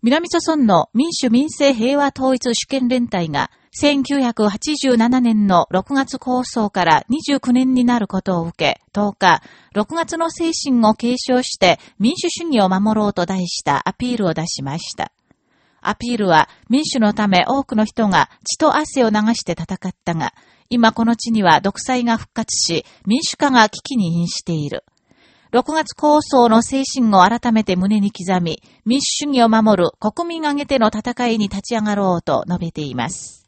南朝村の民主民政平和統一主権連帯が1987年の6月構想から29年になることを受け、10日、6月の精神を継承して民主主義を守ろうと題したアピールを出しました。アピールは民主のため多くの人が血と汗を流して戦ったが、今この地には独裁が復活し、民主化が危機に瀕している。6月構想の精神を改めて胸に刻み、民主主義を守る国民挙げての戦いに立ち上がろうと述べています。